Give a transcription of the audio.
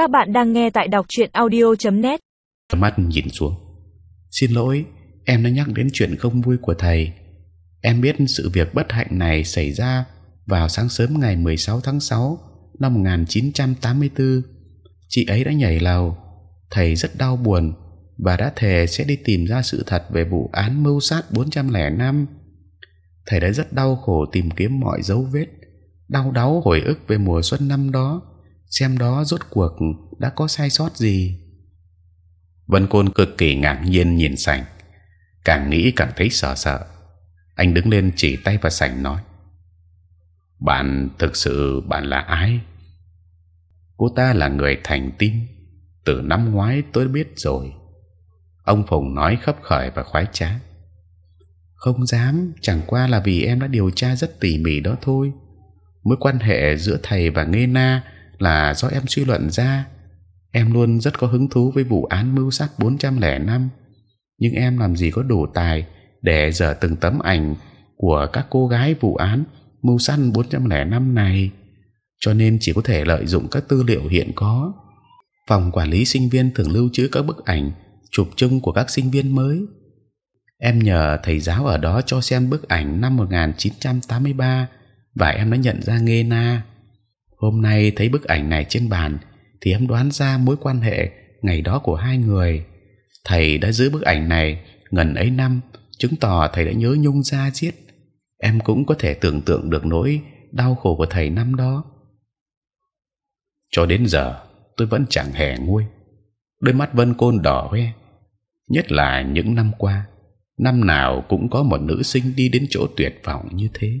Các bạn đang nghe tại đọc truyện audio.net. mắt nhìn xuống. Xin lỗi, em đã nhắc đến chuyện không vui của thầy. Em biết sự việc bất hạnh này xảy ra vào sáng sớm ngày 16 tháng 6 năm 1984. Chị ấy đã nhảy lầu. Thầy rất đau buồn và đã thề sẽ đi tìm ra sự thật về vụ án mưu sát 405. Thầy đã rất đau khổ tìm kiếm mọi dấu vết, đau đáu hồi ức về mùa xuân năm đó, xem đó rốt cuộc đã có sai sót gì. Vân Côn cực kỳ ngạc nhiên nhìn sảnh, càng nghĩ càng thấy sợ sợ. Anh đứng lên chỉ tay vào sảnh nói: bạn thực sự bạn là ai? Cô ta là người thành tin Từ năm ngoái tôi biết rồi. Ông Phùng nói khấp khởi và khoái trá. Không dám, chẳng qua là vì em đã điều tra rất tỉ mỉ đó thôi. Mối quan hệ giữa thầy và nghe Na là do em suy luận ra. Em luôn rất có hứng thú với vụ án mưu sát 405 nhưng em làm gì có đủ tài để dở từng tấm ảnh của các cô gái vụ án mưu săn 405 này, cho nên chỉ có thể lợi dụng các tư liệu hiện có. Phòng quản lý sinh viên thường lưu trữ các bức ảnh chụp chung của các sinh viên mới. Em nhờ thầy giáo ở đó cho xem bức ảnh năm 1983 và em đã nhận ra Nghê Na. Hôm nay thấy bức ảnh này trên bàn thì em đoán ra mối quan hệ ngày đó của hai người. Thầy đã giữ bức ảnh này gần ấy năm, chứng tỏ thầy đã nhớ nhung ra giết em cũng có thể tưởng tượng được nỗi đau khổ của thầy năm đó. Cho đến giờ tôi vẫn chẳng hề nguôi. Đôi mắt Vân Côn đỏ hoe. Nhất là những năm qua, năm nào cũng có một nữ sinh đi đến chỗ tuyệt vọng như thế.